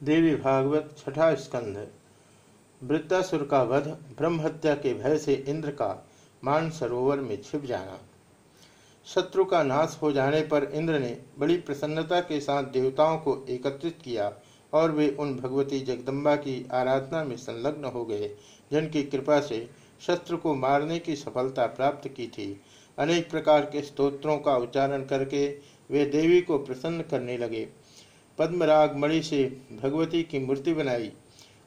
देवी भागवत छठा स्कंध वृत्तासुर का वध ब्रह्म हत्या के भय से इंद्र का मान सरोवर में छिप जाना। शत्रु का नाश हो जाने पर इंद्र ने बड़ी प्रसन्नता के साथ देवताओं को एकत्रित किया और वे उन भगवती जगदम्बा की आराधना में संलग्न हो गए, जिनकी कृपा से शत्रु को मारने की सफलता प्राप्त की थी। अनेक प्रकार के स्तोत्रों का उच्चारण करके वे देवी को प्रसन्न करने लगे। पद्मराग मणि से भगवती की मूर्ति बनाई,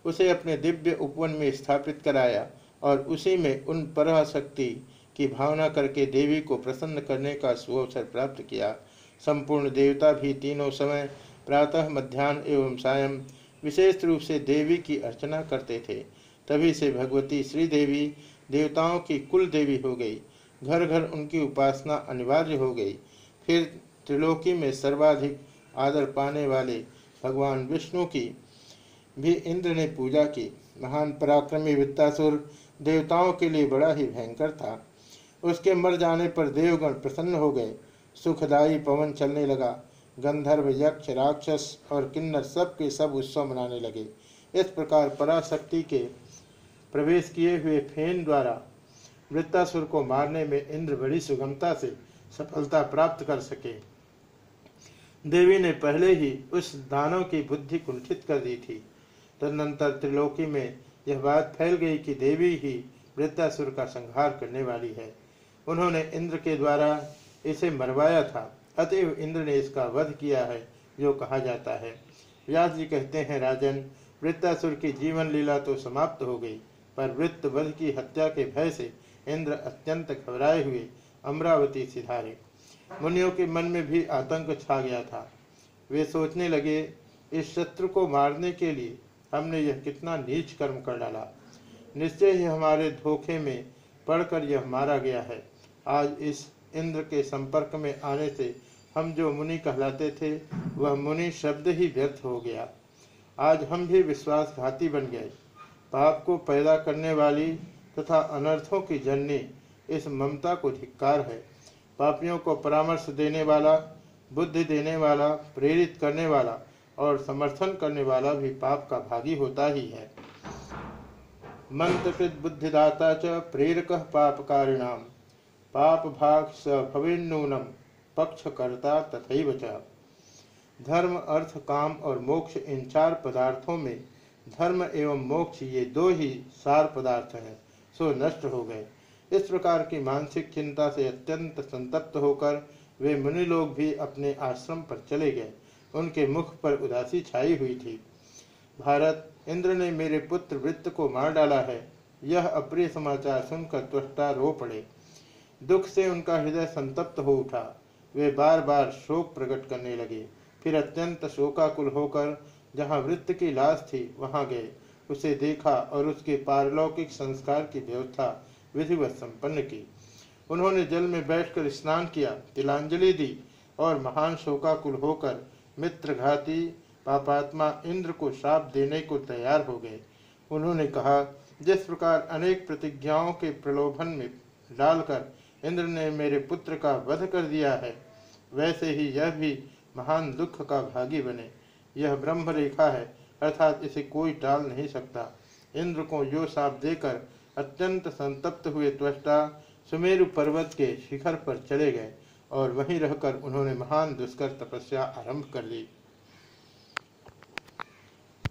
उसे अपने दिव्य उपवन में स्थापित कराया और उसी में उन पराशक्ति की भावना करके देवी को प्रसन्न करने का सुअवसर प्राप्त किया। संपूर्ण देवता भी तीनों समय प्रातः मध्यान्ह एवं सायं विशेष रूप से देवी की अर्चना करते थे। तभी से भगवती श्री देवी देवताओं की कुल देवी हो गई। घर घर उनकी उपासना अनिवार्य हो गई। फिर त्रिलोकी में सर्वाधिक आदर पाने वाले भगवान विष्णु की। भी इंद्र ने पूजा की। महान पराक्रमी वित्तासुर देवताओं के लिए बड़ा ही भयंकर था। उसके मर जाने पर देवगण प्रसन्न हो गए। सुखदायी पवन चलने लगा। गंधर्व, यक्ष, राक्षस और किन्नर सब के सब उत्सव मनाने लगे। इस प्रकार पराशक्ति के प्रवेश किए हुए फेन द्वारा वृत्तासुर को मारने में इंद्र बड़ी सुगमता से सफलता प्राप्त कर सके। देवी ने पहले ही उस दानव की बुद्धि कुंठित कर दी थी। तदनंतर त्रिलोकी में यह बात फैल गई कि देवी ही वृत्तासुर का संहार करने वाली है। उन्होंने इंद्र के द्वारा इसे मरवाया था। अतएव इंद्र ने इसका वध किया है, जो कहा जाता है। व्यास जी कहते हैं, राजन वृत्तासुर की जीवन लीला तो समाप्त हो गई, पर वृत्त वध की हत्या के भय से इंद्र अत्यंत घबराए हुए अमरावती सिधारे। मुनियों के मन में भी आतंक छा गया था। वे सोचने लगे, इस शत्रु को मारने के लिए हमने यह कितना नीच कर्म कर डाला। निश्चय ही हमारे धोखे में पड़कर यह मारा गया है। आज इस इंद्र के संपर्क में आने से हम जो मुनि कहलाते थे, वह मुनि शब्द ही व्यर्थ हो गया। आज हम भी विश्वासघाती बन गए। पाप को पैदा करने वाली तथा अनर्थों की जननी इस ममता को धिक्कार है। पापियों को परामर्श देने वाला, बुद्धि देने वाला, प्रेरित करने वाला और समर्थन करने वाला भी पाप का भागी होता ही है। मंत्रकृत बुद्धिदाता च प्रेरक पाप कारिणाम, पाप भाग स भवेन्नूनम पक्षकर्ता तथैव च। धर्म, अर्थ, काम और मोक्ष इन चार पदार्थों में, धर्म एवं मोक्ष ये दो ही सार पदार्थ हैं, सो नष्ट हो गए। इस प्रकार की मानसिक चिंता से अत्यंत संतप्त होकर वे मुनि लोग भी अपने आश्रम पर चले गए। उनके मुख पर उदासी छाई हुई थी। भारत, इंद्र ने मेरे पुत्र वृत्त को मार डाला है। यह अप्रिय समाचार सुनकर त्वष्टा रो पड़े। दुख से उनका हृदय संतप्त हो उठा। वे बार बार शोक प्रकट करने लगे। फिर अत्यंत शोकाकुल होकर जहाँ वृत्त की लाश थी, वहाँ गए। उसे देखा और उसके पारलौकिक संस्कार की व्यवस्था विधिवत संपन्न की। उन्होंने जल में बैठकर स्नान किया, तिलांजलि दी और महान शोकाकुल होकर मित्रघाती, पापात्मा इंद्र को श्राप देने को तैयार हो गए। उन्होंने कहा, जिस प्रकार अनेक प्रतिज्ञाओं के प्रलोभन में डालकर इंद्र ने मेरे पुत्र का वध कर दिया है, वैसे ही यह भी महान दुख का भागी बने। यह ब्रह्म रेखा है, अर्थात इसे कोई टाल नहीं सकता। इंद्र को जो साप देकर अत्यंत संतप्त हुए त्वष्टा सुमेरु पर्वत के शिखर पर चले गए और वहीं रहकर उन्होंने महान दुष्कर तपस्या आरंभ कर ली।